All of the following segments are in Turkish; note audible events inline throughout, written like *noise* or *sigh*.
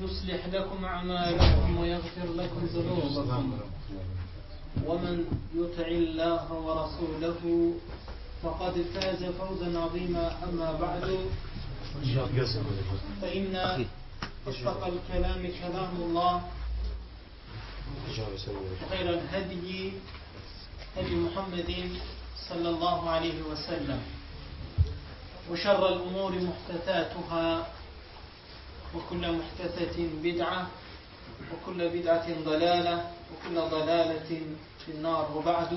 يصلح لكم أعمالكم ويغفر لكم ذنوبكم. ومن يطع الله ورسوله فقد فاز فوزا عظيما. أما بعد فإن أصدق الكلام كلام الله خير الهدي هدي محمد صلى الله عليه وسلم وشر الأمور محدثاتها وكل محدثة بدعة وكل بدعة ضلالة وكل ضلالة في النار وبعد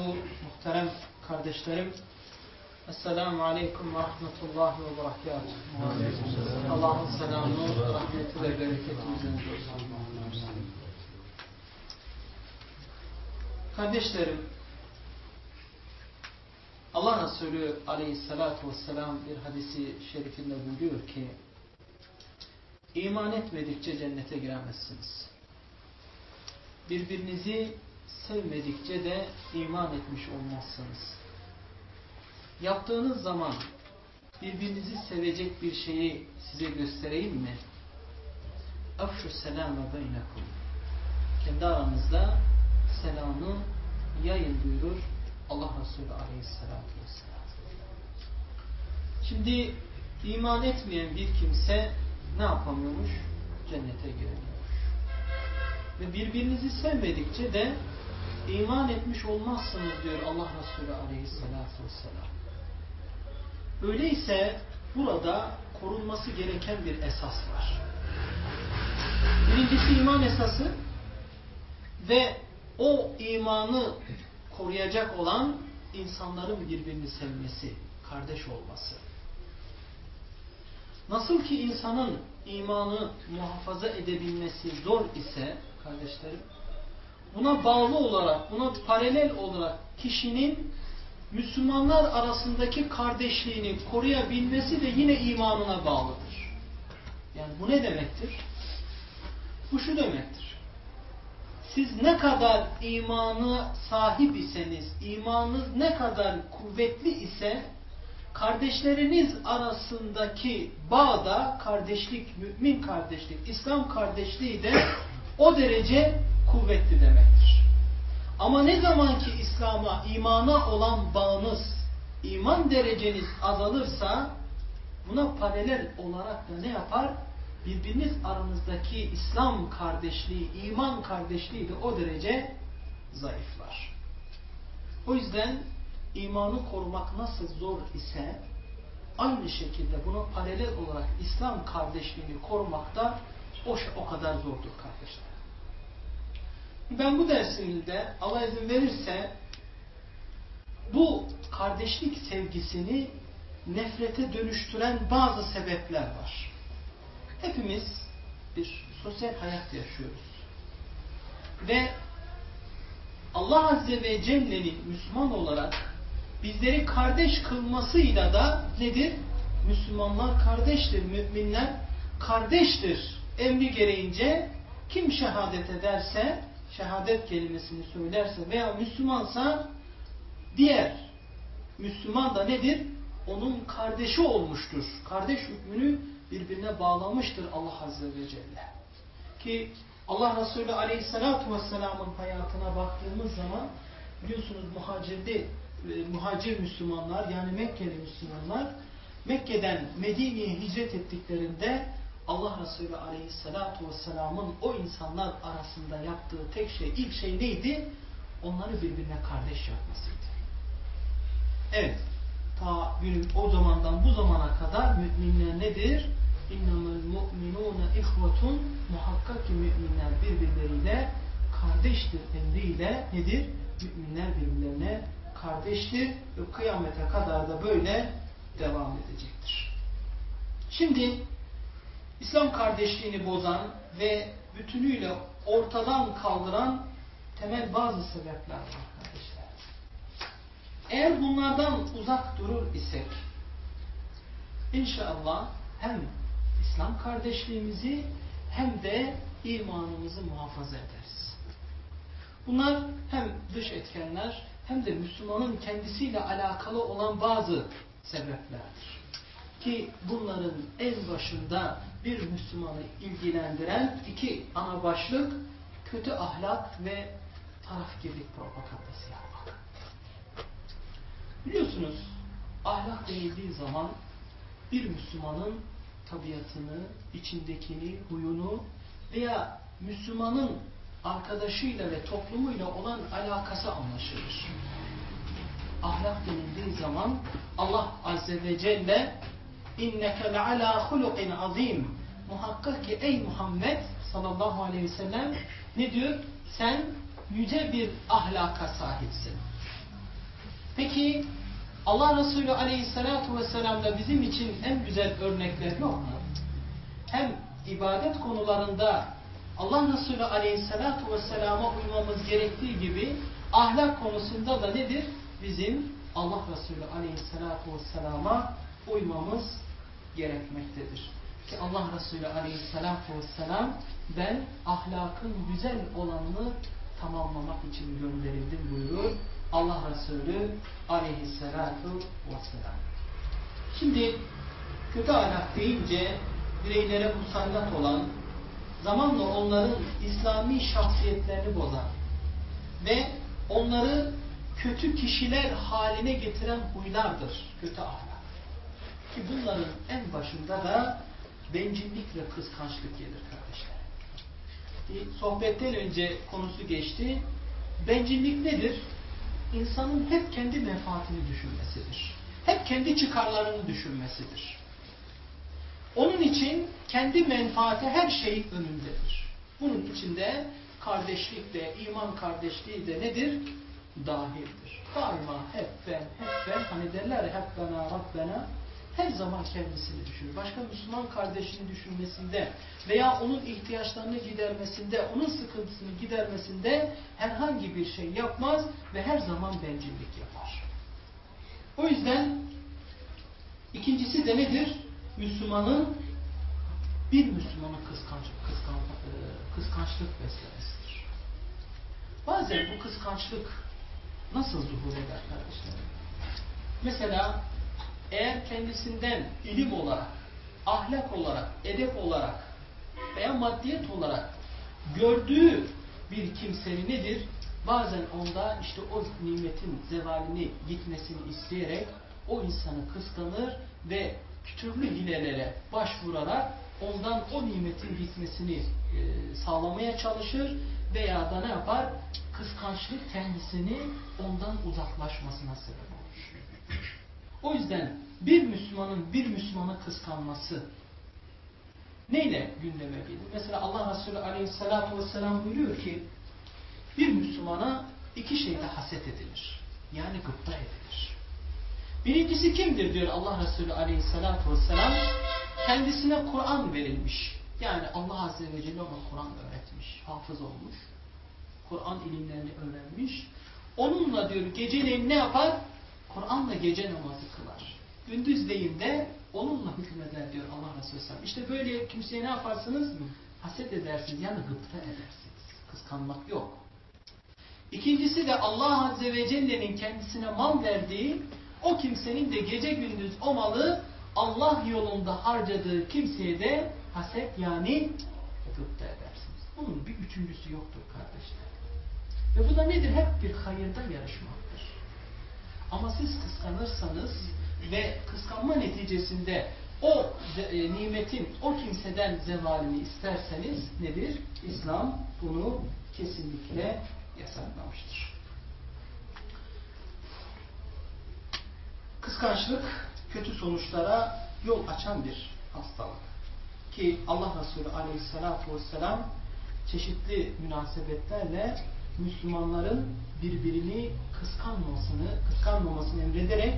محترم kardeşlerim Esselamu Aleyküm ve Rahmetullahi ve Berekatuhu. Allah'ın selamı, rahmeti ve bereketi üzerinize olsun. Kardeşlerim, Allah Resulü Aleyhisselatü Vesselam bir hadisi şerifinde buyuruyor ki İman etmedikçe cennete giremezsiniz. Birbirinizi sevmedikçe de iman etmiş olmazsınız. Yaptığınız zaman birbirinizi sevecek bir şeyi size göstereyim mi? Afşu selame beynekum. Kendi aranızda selamı yayın buyurur Allah Resulü aleyhissalatü vesselam. Şimdi iman etmeyen bir kimse ne yapamıyormuş? Cennete giremiyormuş. Ve birbirinizi sevmedikçe de iman etmiş olmazsınız diyor Allah Resulü aleyhissalatü vesselam. Öyleyse burada korunması gereken bir esas var. Birincisi iman esası ve o imanı koruyacak olan insanların birbirini sevmesi, kardeş olması. Nasıl ki insanın imanı muhafaza edebilmesi zor ise kardeşlerim, buna bağlı olarak, buna paralel olarak kişinin Müslümanlar arasındaki kardeşliğini koruyabilmesi de yine imanına bağlıdır. Yani bu ne demektir? Bu şu demektir. Siz ne kadar imanı sahip iseniz, imanınız ne kadar kuvvetli ise kardeşleriniz arasındaki bağda kardeşlik, mümin kardeşlik, İslam kardeşliği de o derece kuvvetli demektir. Ama ne zaman ki İslam'a, imana olan bağınız, iman dereceniz azalırsa buna paralel olarak da ne yapar? Birbiriniz aranızdaki İslam kardeşliği, iman kardeşliği de o derece zayıflar. O yüzden imanı korumak nasıl zor ise aynı şekilde buna paralel olarak İslam kardeşliğini korumak da o, o kadar zordur kardeşler. Ben bu dersimde Allah izin verirse bu kardeşlik sevgisini nefrete dönüştüren bazı sebepler var. Hepimiz bir sosyal hayat yaşıyoruz. Ve Allah Azze ve Celle'nin Müslüman olarak bizleri kardeş kılmasıyla da nedir? Müslümanlar kardeştir, müminler kardeştir. Emri gereğince kim şehadet ederse, şehadet kelimesini söylerse veya Müslümansa diğer Müslüman da nedir? Onun kardeşi olmuştur. Kardeş hükmünü birbirine bağlamıştır Allah Azze ve Celle. Ki Allah Resulü Aleyhisselatü Vesselam'ın hayatına baktığımız zaman biliyorsunuz muhacirde muhacir Müslümanlar yani Mekkeli Müslümanlar Mekke'den Medine'ye hicret ettiklerinde Allah Resulü Aleyhisselatü Vesselam'ın o insanlar arasında yaptığı tek şey, ilk şey neydi? onları birbirine kardeş yapmasıydı. Evet, ta günün o zamandan bu zamana kadar müminler nedir? İnnemel mu'minûne ihvetun muhakkak ki müminler birbirleriyle kardeştir emriyle nedir? Müminler birbirlerine kardeştir ve kıyamete kadar da böyle devam edecektir. Şimdi İslam kardeşliğini bozan ve bütünüyle ortadan kaldıran temel bazı sebepler var kardeşler. Eğer bunlardan uzak durur isek inşallah hem İslam kardeşliğimizi hem de imanımızı muhafaza ederiz. Bunlar hem dış etkenler hem de Müslümanın kendisiyle alakalı olan bazı sebeplerdir. Ki bunların en başında bir Müslümanı ilgilendiren iki ana başlık kötü ahlak ve tarafgirlik propagandası yapmak. Biliyorsunuz ahlak denildiği zaman bir Müslümanın tabiatını, içindekini, huyunu veya Müslümanın arkadaşıyla ve toplumuyla olan alakası anlaşılır. Ahlak denildiği zaman Allah Azze ve Celle inneke leala hulukin azim muhakkak ki ey Muhammed sallallahu aleyhi ve sellem ne diyor? Sen yüce bir ahlaka sahipsin. Peki Allah Resulü aleyhissalatu vesselam'da bizim için en güzel örnekler yok mu? Hem ibadet konularında Allah Resulü aleyhissalatu vesselama uymamız gerektiği gibi ahlak konusunda da nedir? Bizim Allah Resulü aleyhissalatu vesselama uymamız gerekmektedir. Ki Allah Resulü aleyhissalatu vesselam ben ahlakın güzel olanını tamamlamak için gönderildim buyurur. Allah Resulü aleyhissalatu vesselam. Şimdi kötü ahlak deyince bireylere musallat olan, zamanla onların İslami şahsiyetlerini bozan ve onları kötü kişiler haline getiren huylardır kötü ahlak. Ki bunların en başında da bencillik ve kıskançlık gelir kardeşler. Sohbetten önce konusu geçti. Bencillik nedir? İnsanın hep kendi menfaatini düşünmesidir. Hep kendi çıkarlarını düşünmesidir. Onun için kendi menfaati her şeyin önündedir. Bunun içinde kardeşlik de, iman kardeşliği de nedir? Dahildir. Daima hep ben, hep ben, hani derler hep bana, her zaman kendisini düşünür. Başka Müslüman kardeşini düşünmesinde veya onun ihtiyaçlarını gidermesinde, onun sıkıntısını gidermesinde herhangi bir şey yapmaz ve her zaman bencillik yapar. O yüzden ikincisi de nedir? Müslümanın bir Müslümanın kıskanç, kıskan, e, kıskançlık beslemesidir. Bazen bu kıskançlık nasıl zuhur eder kardeşlerim? Mesela eğer kendisinden ilim olarak, ahlak olarak, edep olarak veya maddiyet olarak gördüğü bir kimsenin nedir? Bazen onda işte o nimetin zevalini gitmesini isteyerek o insanı kıskanır ve türlü hilelere başvurarak ondan o nimetin gitmesini e, sağlamaya çalışır veya da ne yapar? Kıskançlık kendisini ondan uzaklaşmasına sebep olur. O yüzden bir Müslümanın bir Müslümanı kıskanması neyle gündeme gelir? Mesela Allah Resulü Aleyhisselatü Vesselam buyuruyor ki bir Müslümana iki şeyde haset edilir. Yani gıpta edilir. Birincisi kimdir diyor Allah Resulü Aleyhisselatü Vesselam? Kendisine Kur'an verilmiş. Yani Allah Azze ve Celle ona Kur'an öğretmiş. Hafız olmuş. Kur'an ilimlerini öğrenmiş. Onunla diyor geceleyin ne yapar? Kur'an'la gece namazı kılar. Gündüzleyin de onunla hükmeder diyor Allah Resulü Sellem. İşte böyle kimseye ne yaparsınız? Haset edersiniz yani gıpta edersiniz. Kıskanmak yok. İkincisi de Allah Azze ve Celle'nin kendisine mal verdiği o kimsenin de gece gündüz o malı Allah yolunda harcadığı kimseye de haset yani gıpta edersiniz. Bunun bir üçüncüsü yoktur kardeşler. Ve bu da nedir? Hep bir hayırda yarışmaktır. Ama siz kıskanırsanız ve kıskanma neticesinde o e, nimetin o kimseden zevalini isterseniz nedir? İslam bunu kesinlikle yasaklamıştır. Kıskançlık kötü sonuçlara yol açan bir hastalık. Ki Allah Resulü aleyhissalatu vesselam çeşitli münasebetlerle Müslümanların birbirini kıskanmasını, kıskanmamasını emrederek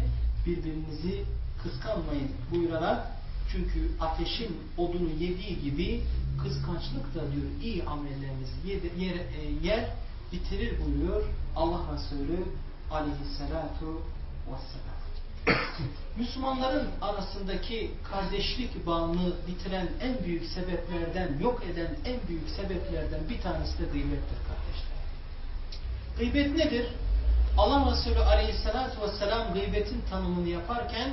birbirinizi kıskanmayın buyurarak çünkü ateşin odunu yediği gibi kıskançlık da diyor iyi amellerinizi yer, yer, yer bitirir buyuruyor Allah Resulü aleyhissalatu vesselam. *coughs* Müslümanların arasındaki kardeşlik bağını bitiren en büyük sebeplerden, yok eden en büyük sebeplerden bir tanesi de gıybettir kardeşler. Gıybet nedir? Allah Resulü aleyhissalatu vesselam gıybetin tanımını yaparken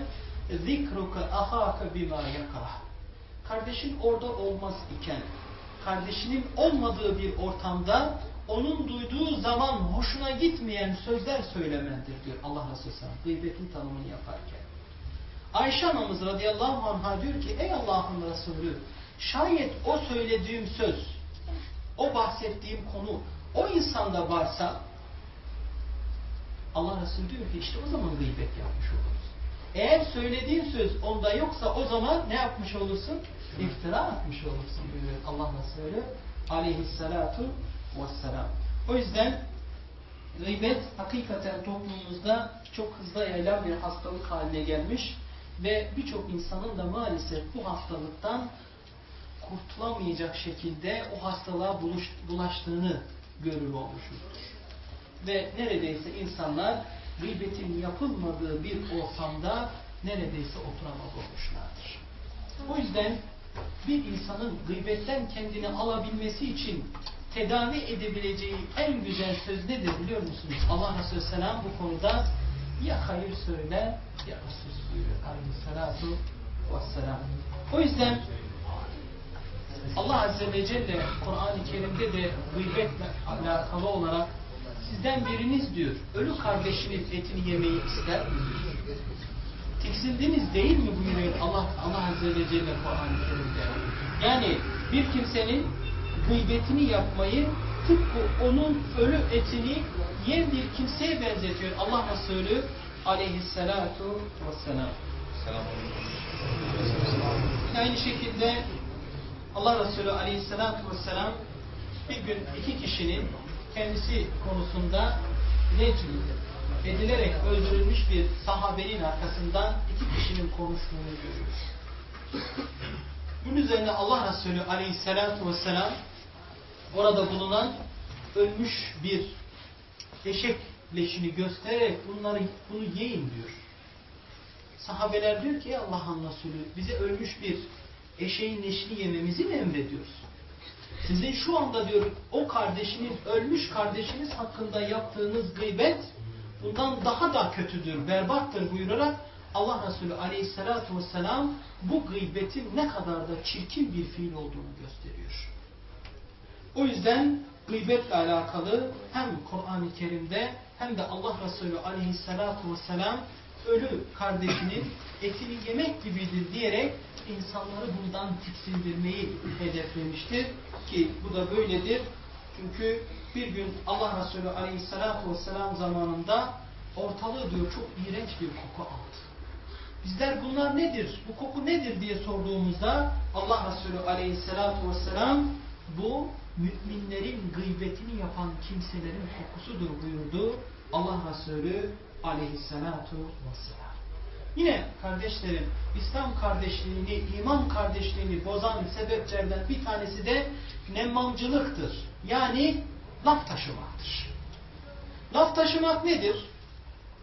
zikruka ahaka bima yakrah. Kardeşin orada olmaz iken, kardeşinin olmadığı bir ortamda onun duyduğu zaman hoşuna gitmeyen sözler söylemendir diyor Allah Resulü Sallam gıybetin tanımını yaparken. Ayşe anamız radıyallahu anh'a diyor ki ey Allah'ın Resulü şayet o söylediğim söz, o bahsettiğim konu o insanda varsa Allah Resulü diyor ki işte o zaman gıybet yapmış oluruz. Eğer söylediğin söz onda yoksa o zaman ne yapmış olursun? İftira atmış olursun diyor Allah Resulü aleyhissalatu vesselam. O yüzden gıybet hakikaten toplumumuzda çok hızlı yayılan bir hastalık haline gelmiş ve birçok insanın da maalesef bu hastalıktan kurtulamayacak şekilde o hastalığa buluş, bulaştığını görür olmuşuzdur. Ve neredeyse insanlar gıybetin yapılmadığı bir ortamda neredeyse oturamaz olmuşlardır. O yüzden bir insanın gıybetten kendini alabilmesi için tedavi edebileceği en güzel söz nedir biliyor musunuz? Allah Resulü Selam bu konuda ya hayır söyle ya sus buyuruyor aleyhissalatu vesselam. O yüzden Allah Azze ve Celle Kur'an-ı Kerim'de de gıybetle alakalı olarak sizden biriniz diyor ölü kardeşinin etini yemeyi ister mi? Tiksindiniz değil mi buyuruyor Allah, Allah Azze ve Celle Kur'an-ı Kerim'de. Yani bir kimsenin gıybetini yapmayı tıpkı onun ölü etini yiyen bir kimseye benzetiyor Allah Resulü aleyhissalatu vesselam. Aynı şekilde Allah Resulü aleyhissalatu vesselam bir gün iki kişinin kendisi konusunda necm edilerek öldürülmüş bir sahabenin arkasından iki kişinin konuştuğunu görüyoruz. Bunun üzerine Allah Resulü aleyhissalatu vesselam orada bulunan ölmüş bir eşek leşini göstererek bunları bunu yiyin diyor. Sahabeler diyor ki Allah'ın Resulü bize ölmüş bir eşeğin leşini yememizi mi emrediyorsun? Sizin şu anda diyor o kardeşiniz, ölmüş kardeşiniz hakkında yaptığınız gıybet bundan daha da kötüdür, berbattır buyurarak Allah Resulü aleyhissalatu vesselam bu gıybetin ne kadar da çirkin bir fiil olduğunu gösteriyor. O yüzden gıybetle alakalı hem Kur'an-ı Kerim'de hem de Allah Resulü aleyhissalatu vesselam ölü kardeşinin etini yemek gibidir diyerek insanları bundan tiksindirmeyi hedeflemiştir. Ki bu da böyledir. Çünkü bir gün Allah Resulü aleyhissalatu vesselam zamanında ortalığı diyor çok iğrenç bir koku aldı. Bizler bunlar nedir? Bu koku nedir diye sorduğumuzda Allah Resulü aleyhissalatu vesselam bu müminlerin gıybetini yapan kimselerin kokusudur buyurdu Allah Resulü aleyhissalatu vesselam. Yine kardeşlerim İslam kardeşliğini, iman kardeşliğini bozan sebeplerden bir tanesi de nemmamcılıktır. Yani laf taşımaktır. Laf taşımak nedir?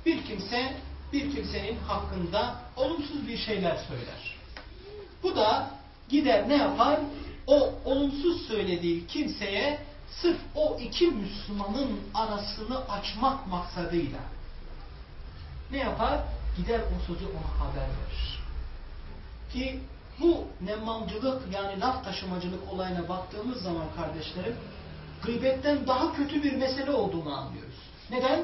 Bir kimse bir kimsenin hakkında olumsuz bir şeyler söyler. Bu da gider ne yapar? O olumsuz söylediği kimseye sırf o iki Müslümanın arasını açmak maksadıyla ne yapar? Gider o sözü ona haber verir. Ki bu nemmamcılık yani laf taşımacılık olayına baktığımız zaman kardeşlerim gıybetten daha kötü bir mesele olduğunu anlıyoruz. Neden?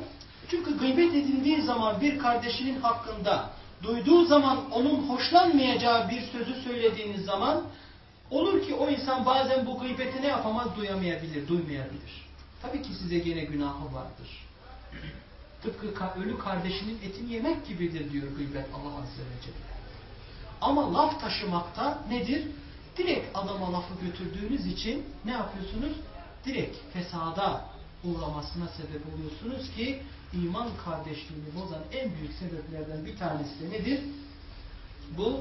Çünkü gıybet edildiği zaman bir kardeşinin hakkında duyduğu zaman onun hoşlanmayacağı bir sözü söylediğiniz zaman olur ki o insan bazen bu gıybeti ne yapamaz duyamayabilir, duymayabilir. Tabii ki size gene günahı vardır. tıpkı ölü kardeşinin etini yemek gibidir diyor gıybet Allah Azze ve Celle. Ama laf taşımakta nedir? Direkt adama lafı götürdüğünüz için ne yapıyorsunuz? Direkt fesada uğramasına sebep oluyorsunuz ki iman kardeşliğini bozan en büyük sebeplerden bir tanesi de nedir? Bu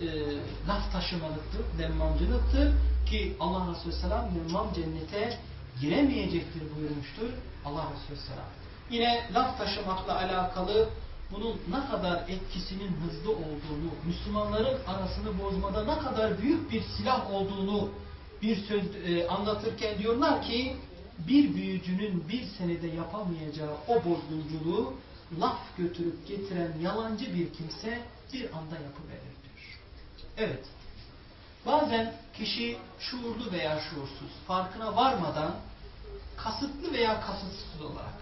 e, laf taşımalıktır, demmamcılıktır ki Allah Resulü Selam demmam cennete giremeyecektir buyurmuştur Allah Resulü Selam. Yine laf taşımakla alakalı bunun ne kadar etkisinin hızlı olduğunu, Müslümanların arasını bozmada ne kadar büyük bir silah olduğunu bir söz e, anlatırken diyorlar ki bir büyücünün bir senede yapamayacağı o bozgunculuğu laf götürüp getiren yalancı bir kimse bir anda yapıverir. Evet. Bazen kişi şuurlu veya şuursuz, farkına varmadan kasıtlı veya kasıtsız olarak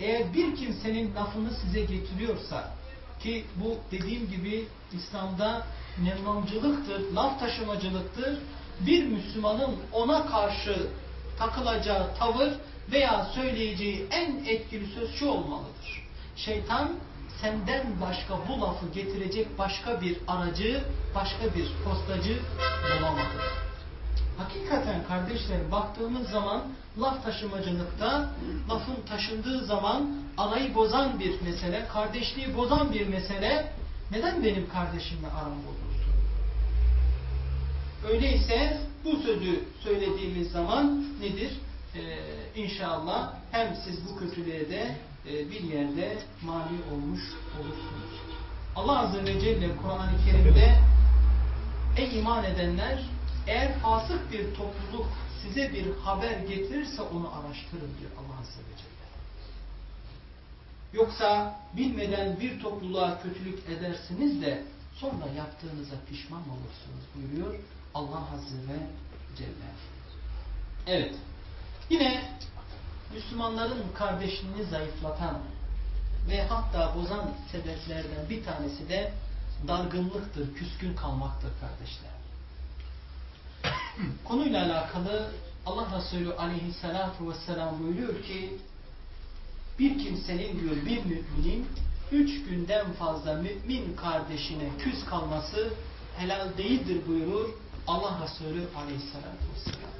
eğer bir kimsenin lafını size getiriyorsa ki bu dediğim gibi İslam'da nemlamcılıktır, laf taşımacılıktır. Bir Müslümanın ona karşı takılacağı tavır veya söyleyeceği en etkili söz şu olmalıdır. Şeytan senden başka bu lafı getirecek başka bir aracı, başka bir postacı bulamadı. Hakikaten kardeşlerim baktığımız zaman laf taşımacılıkta lafın taşındığı zaman arayı bozan bir mesele, kardeşliği bozan bir mesele neden benim kardeşimle aram bozulsun? Öyleyse bu sözü söylediğimiz zaman nedir? Ee, inşallah hem siz bu kötülüğe de bir yerde mani olmuş olursunuz. Allah Azze ve Celle Kur'an-ı Kerim'de ey iman edenler eğer fasık bir topluluk size bir haber getirirse onu araştırın diyor Allah Azze ve Celle. Yoksa bilmeden bir topluluğa kötülük edersiniz de sonra yaptığınıza pişman olursunuz buyuruyor Allah Azze ve Celle. Evet. Yine Müslümanların kardeşliğini zayıflatan ve hatta bozan sebeplerden bir tanesi de dargınlıktır, küskün kalmaktır kardeşler. *clears throat* Konuyla alakalı Allah Resulü aleyhissalatu vesselam buyuruyor ki bir kimsenin diyor bir müminin üç günden fazla mümin kardeşine küs kalması helal değildir buyurur Allah Resulü aleyhissalatu vesselam.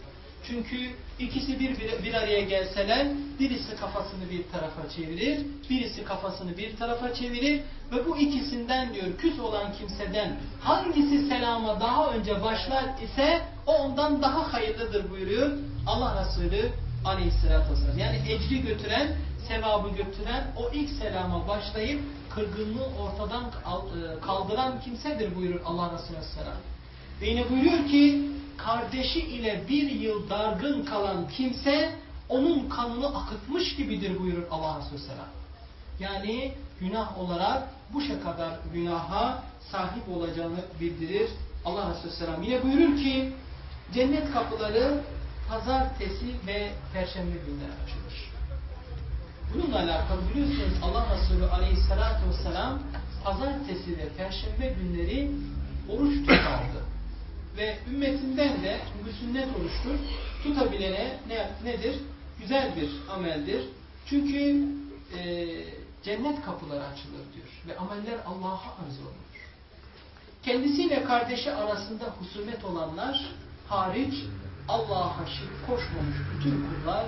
Çünkü ikisi bir, bir, araya gelseler birisi kafasını bir tarafa çevirir, birisi kafasını bir tarafa çevirir ve bu ikisinden diyor küs olan kimseden hangisi selama daha önce başlar ise o ondan daha hayırlıdır buyuruyor Allah Resulü aleyhissalatü vesselam. Yani ecri götüren, sevabı götüren o ilk selama başlayıp kırgınlığı ortadan e, kaldıran kimsedir buyurur Allah Resulü aleyhisselam. Ve yine buyuruyor ki kardeşi ile bir yıl dargın kalan kimse onun kanını akıtmış gibidir buyurur Allah Resulü Selam. Yani günah olarak bu kadar günaha sahip olacağını bildirir Allah Resulü Selam. Yine buyurur ki cennet kapıları pazartesi ve perşembe günleri açılır. Bununla alakalı biliyorsunuz Allah Resulü Aleyhisselatü Vesselam pazartesi ve perşembe günleri oruç tutardı ve ümmetinden de bu sünnet oluştur. Tutabilene ne, nedir? Güzel bir ameldir. Çünkü e, cennet kapıları açılır diyor. Ve ameller Allah'a arz olunur. Kendisiyle kardeşi arasında husumet olanlar hariç Allah'a şirk koşmamış bütün kullar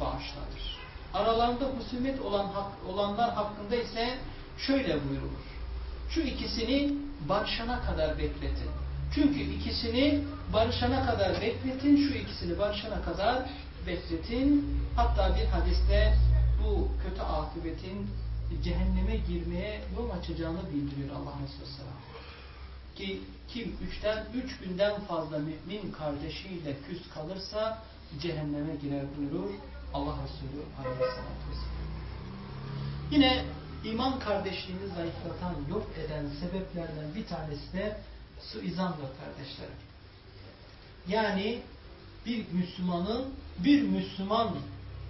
bağışlanır. Aralarında husumet olan olanlar hakkında ise şöyle buyurulur. Şu ikisini barışana kadar bekletin. Çünkü ikisini barışana kadar bekletin, şu ikisini barışana kadar bekletin. Hatta bir hadiste bu kötü akıbetin cehenneme girmeye yol açacağını bildiriyor Allah Resulü Selam. Ki kim üçten üç günden fazla mümin kardeşiyle küs kalırsa cehenneme girer buyurur Allah Resulü Aleyhisselatü Vesselam. Yine iman kardeşliğini zayıflatan, yok eden sebeplerden bir tanesi de suizandır kardeşlerim. Yani bir Müslümanın bir Müslüman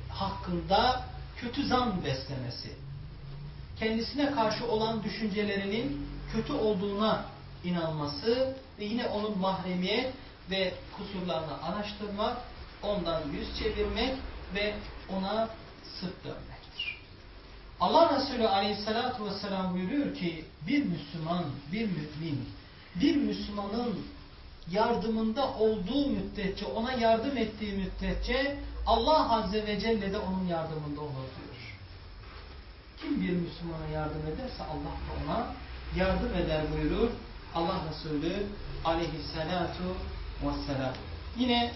hakkında kötü zan beslemesi. Kendisine karşı olan düşüncelerinin kötü olduğuna inanması ve yine onun mahremiyet ve kusurlarını araştırmak, ondan yüz çevirmek ve ona sırt dönmektir. Allah Resulü aleyhissalatu vesselam buyuruyor ki bir Müslüman, bir mümin, bir Müslümanın yardımında olduğu müddetçe, ona yardım ettiği müddetçe Allah Azze ve Celle de onun yardımında olur diyor. Kim bir Müslümana yardım ederse Allah da ona yardım eder buyurur Allah Resulü aleyhissalatu vesselam. Yine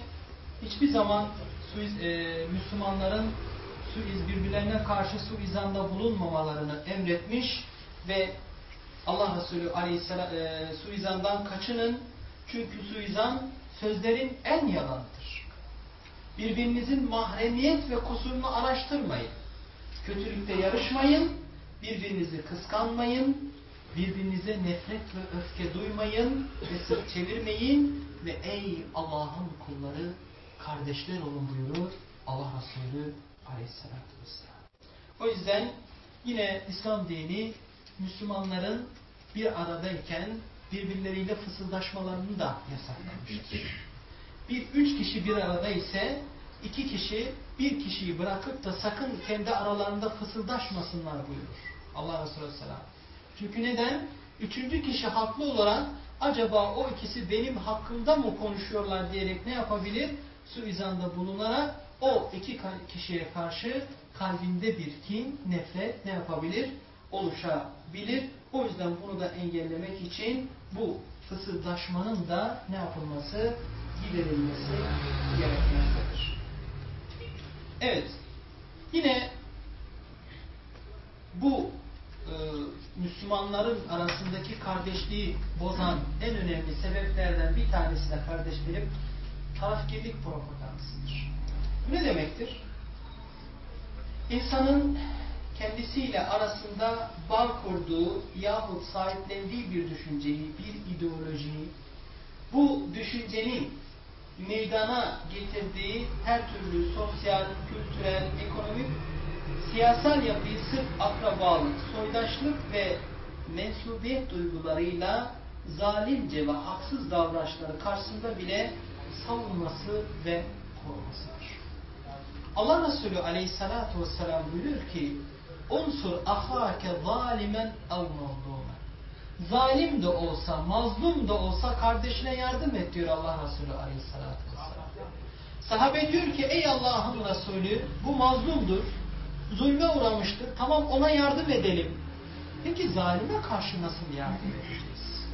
hiçbir zaman suiz, e, Müslümanların suiz, birbirlerine karşı suizanda bulunmamalarını emretmiş ve Allah Resulü aleyhisselam e, suizandan kaçının çünkü suizan sözlerin en yalanıdır. Birbirinizin mahremiyet ve kusurunu araştırmayın. Kötülükte yarışmayın, birbirinizi kıskanmayın, birbirinize nefret ve öfke duymayın ve sırt çevirmeyin ve ey Allah'ın kulları kardeşler olun buyurur Allah Resulü aleyhissalatü vesselam. O yüzden yine İslam dini Müslümanların bir aradayken birbirleriyle fısıldaşmalarını da yasaklamıştır. Bir üç kişi bir arada ise iki kişi bir kişiyi bırakıp da sakın kendi aralarında fısıldaşmasınlar buyurur. Allah Resulü Aleyhisselam. Çünkü neden? Üçüncü kişi haklı olarak acaba o ikisi benim hakkımda mı konuşuyorlar diyerek ne yapabilir? Suizanda bulunarak o iki kişiye karşı kalbinde bir kin, nefret ne yapabilir? Oluşabilir. O yüzden bunu da engellemek için bu fısıldaşmanın da ne yapılması? Giderilmesi gerekmektedir. Evet. Yine bu e, Müslümanların arasındaki kardeşliği bozan en önemli sebeplerden bir tanesi de kardeşlerim tarafkirlik propagandasıdır. Ne demektir? İnsanın kendisiyle arasında bağ kurduğu yahut sahiplendiği bir düşünceyi, bir ideolojiyi, bu düşüncenin meydana getirdiği her türlü sosyal, kültürel, ekonomik, siyasal yapıyı sırf akrabalık, soydaşlık ve mensubiyet duygularıyla zalimce ve haksız davranışları karşısında bile savunması ve korumasıdır. Allah Resulü aleyhissalatu vesselam buyuruyor ki unsur ahake zalimen ev mazlumen zalim de olsa, mazlum da olsa kardeşine yardım et diyor Allah Resulü aleyhissalatü vesselam. Sahabe diyor ki ey Allah'ın Resulü bu mazlumdur, zulme uğramıştır, tamam ona yardım edelim. Peki zalime karşı nasıl yardım edeceğiz?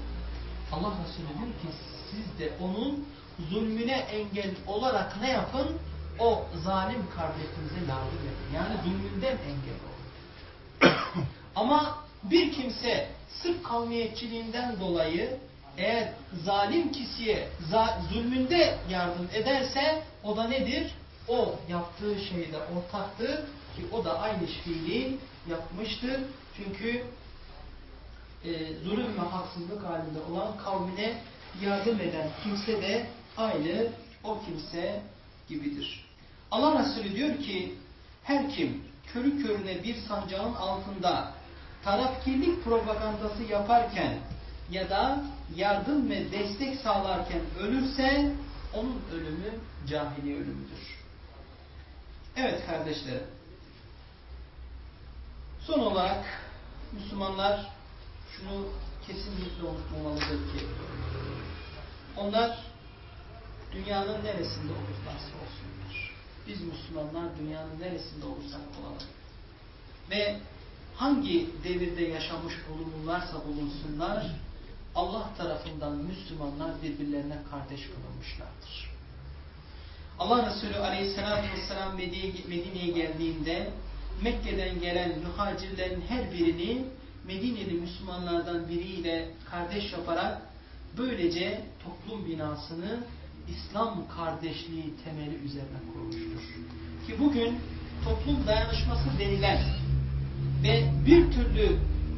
Allah Resulü diyor ki siz de onun zulmüne engel olarak ne yapın? O zalim kardeşinize yardım edin. Yani zulmünden engel olun. *coughs* Ama bir kimse sırf kavmiyetçiliğinden dolayı eğer zalim kişiye zulmünde yardım ederse o da nedir? O yaptığı şeyde ortaktır ki o da aynı fiili yapmıştır. Çünkü e, zulüm ve haksızlık halinde olan kavmine yardım eden kimse de aynı o kimse gibidir. Allah Resulü diyor ki her kim körü körüne bir sancağın altında tarafkirlik propagandası yaparken ya da yardım ve destek sağlarken ölürse onun ölümü cahili ölümüdür. Evet kardeşlerim. Son olarak Müslümanlar şunu kesinlikle unutmamalıdır ki onlar dünyanın neresinde olurlarsa olsunlar. Biz Müslümanlar dünyanın neresinde olursak olalım. Ve hangi devirde yaşamış bulunurlarsa bulunsunlar Allah tarafından Müslümanlar birbirlerine kardeş kılınmışlardır. Allah Resulü Aleyhisselatü Vesselam Medine'ye geldiğinde Mekke'den gelen muhacirlerin her birini Medineli Müslümanlardan biriyle kardeş yaparak böylece toplum binasını İslam kardeşliği temeli üzerine kurmuştur. Ki bugün toplum dayanışması denilen ve bir türlü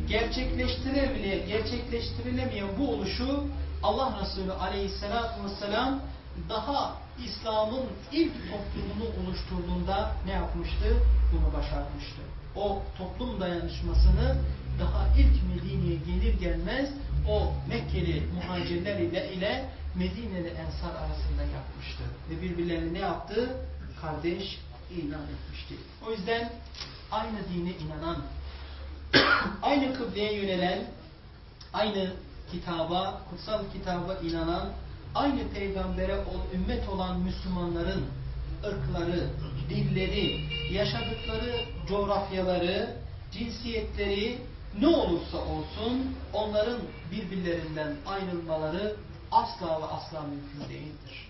gerçekleştiremeyen, gerçekleştirilemeyen bu oluşu Allah Resulü aleyhissalatü vesselam daha İslam'ın ilk toplumunu oluşturduğunda ne yapmıştı? Bunu başarmıştı. O toplum dayanışmasını daha ilk Medine'ye gelir gelmez o Mekkeli muhacirler ile, ile Medine'li Ensar arasında yapmıştı. Ve birbirlerini ne yaptı? Kardeş ilan etmişti. O yüzden aynı dine inanan, *coughs* aynı kıbleye yönelen, aynı kitaba, kutsal kitaba inanan, aynı peygambere ümmet olan Müslümanların ırkları, dilleri, yaşadıkları coğrafyaları, cinsiyetleri ne olursa olsun onların birbirlerinden ayrılmaları asla ve asla mümkün değildir.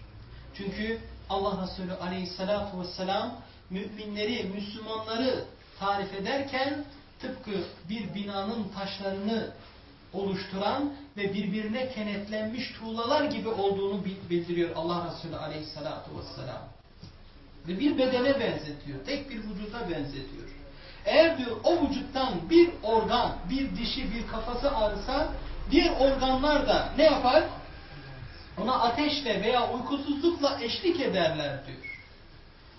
Çünkü Allah Resulü aleyhissalatu vesselam müminleri, Müslümanları tarif ederken tıpkı bir binanın taşlarını oluşturan ve birbirine kenetlenmiş tuğlalar gibi olduğunu bildiriyor Allah Resulü aleyhissalatu vesselam. Ve bir bedene benzetiyor. Tek bir vücuda benzetiyor. Eğer diyor o vücuttan bir organ, bir dişi, bir kafası ağrısa diğer organlar da ne yapar? Ona ateşle veya uykusuzlukla eşlik ederler diyor.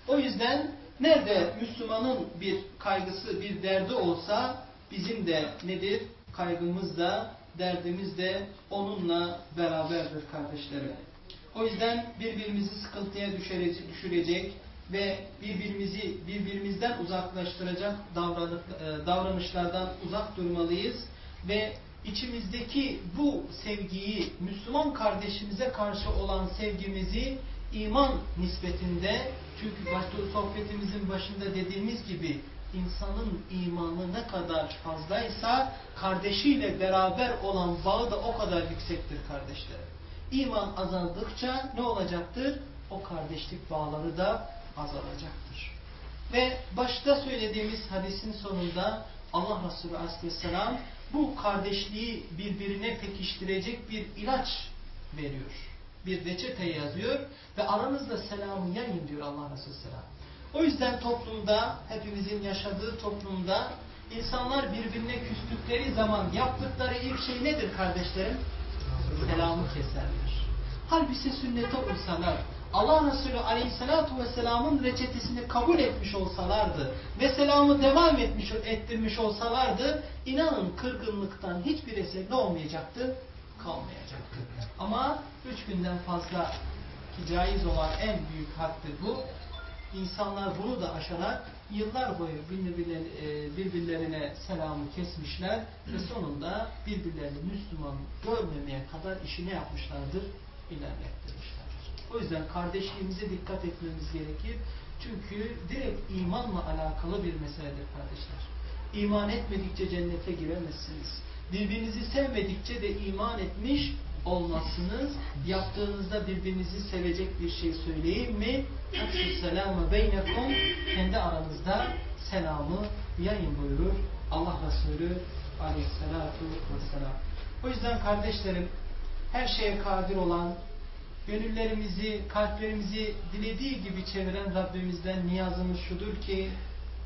O yüzden nerede Müslümanın bir kaygısı, bir derdi olsa bizim de nedir? Kaygımız da, derdimiz de onunla beraberdir kardeşlerim. O yüzden birbirimizi sıkıntıya düşürecek ve birbirimizi birbirimizden uzaklaştıracak e, davranışlardan uzak durmalıyız ve içimizdeki bu sevgiyi Müslüman kardeşimize karşı olan sevgimizi iman nispetinde çünkü başta sohbetimizin başında dediğimiz gibi insanın imanı ne kadar fazlaysa kardeşiyle beraber olan bağı da o kadar yüksektir kardeşlerim. İman azaldıkça ne olacaktır? O kardeşlik bağları da azalacaktır. Ve başta söylediğimiz hadisin sonunda Allah Resulü Aleyhisselam bu kardeşliği birbirine pekiştirecek bir ilaç veriyor. Bir reçete yazıyor ve aranızda selamı yayın diyor Allah Resulü Selam. O yüzden toplumda, hepimizin yaşadığı toplumda insanlar birbirine küstükleri zaman yaptıkları ilk şey nedir kardeşlerim? Selamı keserler. Halbuki sünnete uysalar, Allah Resulü Aleyhisselatü Vesselam'ın reçetesini kabul etmiş olsalardı ve selamı devam etmiş, ettirmiş olsalardı inanın kırgınlıktan hiçbir eser ne olmayacaktı? Kalmayacaktı. Ama üç günden fazla ki caiz olan en büyük haktır bu. İnsanlar bunu da aşarak yıllar boyu e, birbirlerine selamı kesmişler ve sonunda birbirlerini Müslüman görmemeye kadar işi ne yapmışlardır? İlerlettirmişler. O yüzden kardeşliğimize dikkat etmemiz gerekir. Çünkü direkt imanla alakalı bir meseledir kardeşler. İman etmedikçe cennete giremezsiniz. Birbirinizi sevmedikçe de iman etmiş olmazsınız. Yaptığınızda birbirinizi sevecek bir şey söyleyeyim mi? Selamı beynekum kendi aranızda selamı yayın buyurur Allah Resulü aleyhissalatu vesselam. O yüzden kardeşlerim her şeye kadir olan gönüllerimizi, kalplerimizi dilediği gibi çeviren Rabbimizden niyazımız şudur ki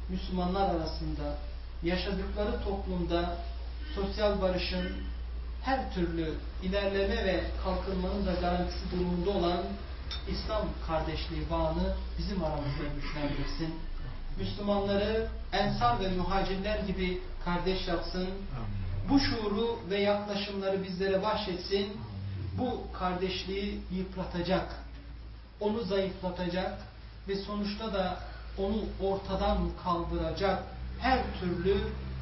Müslümanlar arasında yaşadıkları toplumda sosyal barışın her türlü ilerleme ve kalkınmanın da garantisi durumunda olan İslam kardeşliği bağını bizim aramızda güçlendirsin. Müslümanları ensar ve muhacirler gibi kardeş yapsın. Bu şuuru ve yaklaşımları bizlere bahşetsin bu kardeşliği yıpratacak, onu zayıflatacak ve sonuçta da onu ortadan kaldıracak her türlü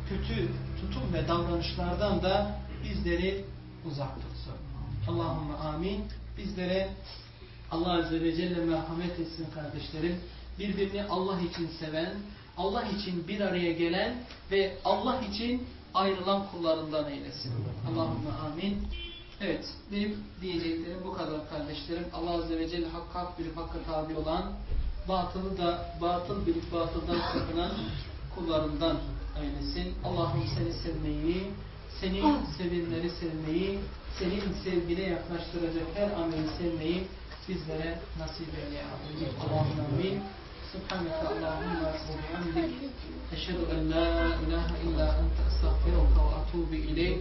kötü tutum ve davranışlardan da bizleri uzak tutsun. Allahümme amin. Bizlere Allah Azze ve Celle merhamet etsin kardeşlerim. Birbirini Allah için seven, Allah için bir araya gelen ve Allah için ayrılan kullarından eylesin. Allahümme amin. Evet, benim diyeceklerim bu kadar kardeşlerim. Allah Azze ve Celle hakka hak bilip hakka tabi olan, batılı da batıl bilip batıldan sakınan kullarından eylesin. Allah'ım seni sevmeyi, seni sevinleri sevmeyi, senin sevgine yaklaştıracak her ameli sevmeyi bizlere nasip eyle. Allah'ım amin. سبحانك اللهم وبحمدك أشهد أن لا إله إلا أنت أستغفرك وأتوب إليك